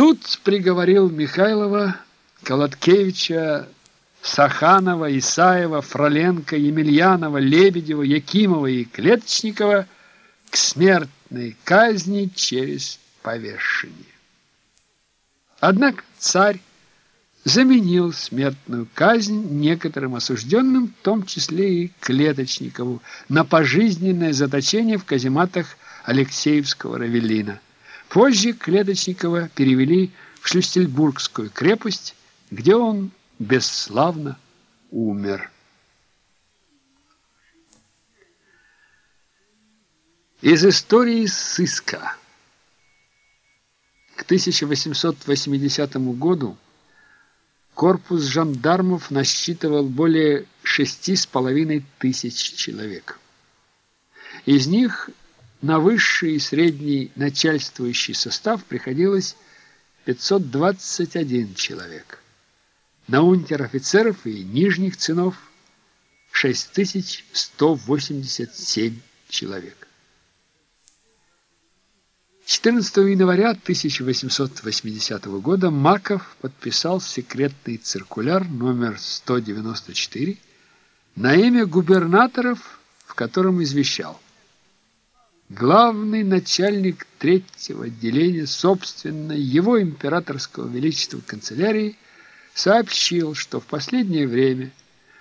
Суд приговорил Михайлова, Колоткевича, Саханова, Исаева, Фроленко, Емельянова, Лебедева, Якимова и Клеточникова к смертной казни через повешение. Однако царь заменил смертную казнь некоторым осужденным, в том числе и Клеточникову, на пожизненное заточение в казематах Алексеевского Равелина. Позже Клеточникова перевели в Шлюстельбургскую крепость, где он бесславно умер. Из истории сыска. К 1880 году корпус жандармов насчитывал более шести с половиной тысяч человек. Из них на высший и средний начальствующий состав приходилось 521 человек. На унтер-офицеров и нижних чинов 6187 человек. 14 января 1880 года Маков подписал секретный циркуляр номер 194 на имя губернаторов, в котором извещал. Главный начальник третьего отделения, собственно, его императорского величества канцелярии, сообщил, что в последнее время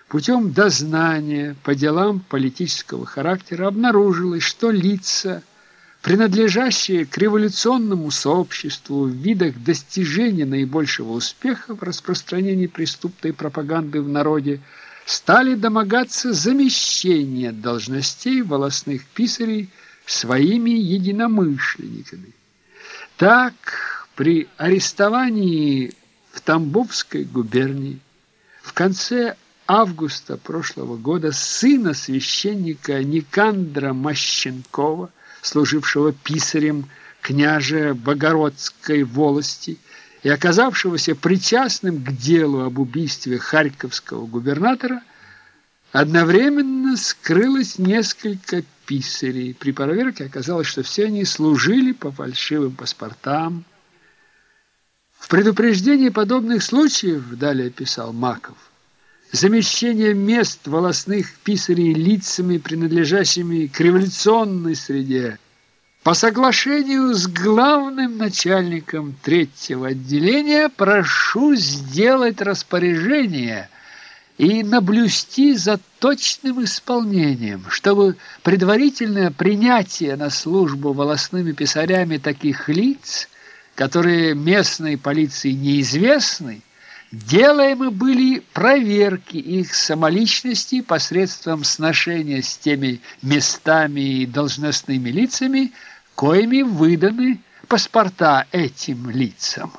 путем дознания по делам политического характера обнаружилось, что лица – принадлежащие к революционному сообществу в видах достижения наибольшего успеха в распространении преступной пропаганды в народе, стали домогаться замещения должностей волосных писарей своими единомышленниками. Так, при арестовании в Тамбовской губернии в конце августа прошлого года сына священника Никандра Мощенкова служившего писарем княжа Богородской волости и оказавшегося причастным к делу об убийстве харьковского губернатора, одновременно скрылось несколько писарей. При проверке оказалось, что все они служили по фальшивым паспортам. В предупреждении подобных случаев, далее писал Маков, замещение мест волосных писарей лицами, принадлежащими к революционной среде, по соглашению с главным начальником третьего отделения прошу сделать распоряжение и наблюсти за точным исполнением, чтобы предварительное принятие на службу волосными писарями таких лиц, которые местной полиции неизвестны, Делаемы были проверки их самоличности посредством сношения с теми местами и должностными лицами, коими выданы паспорта этим лицам.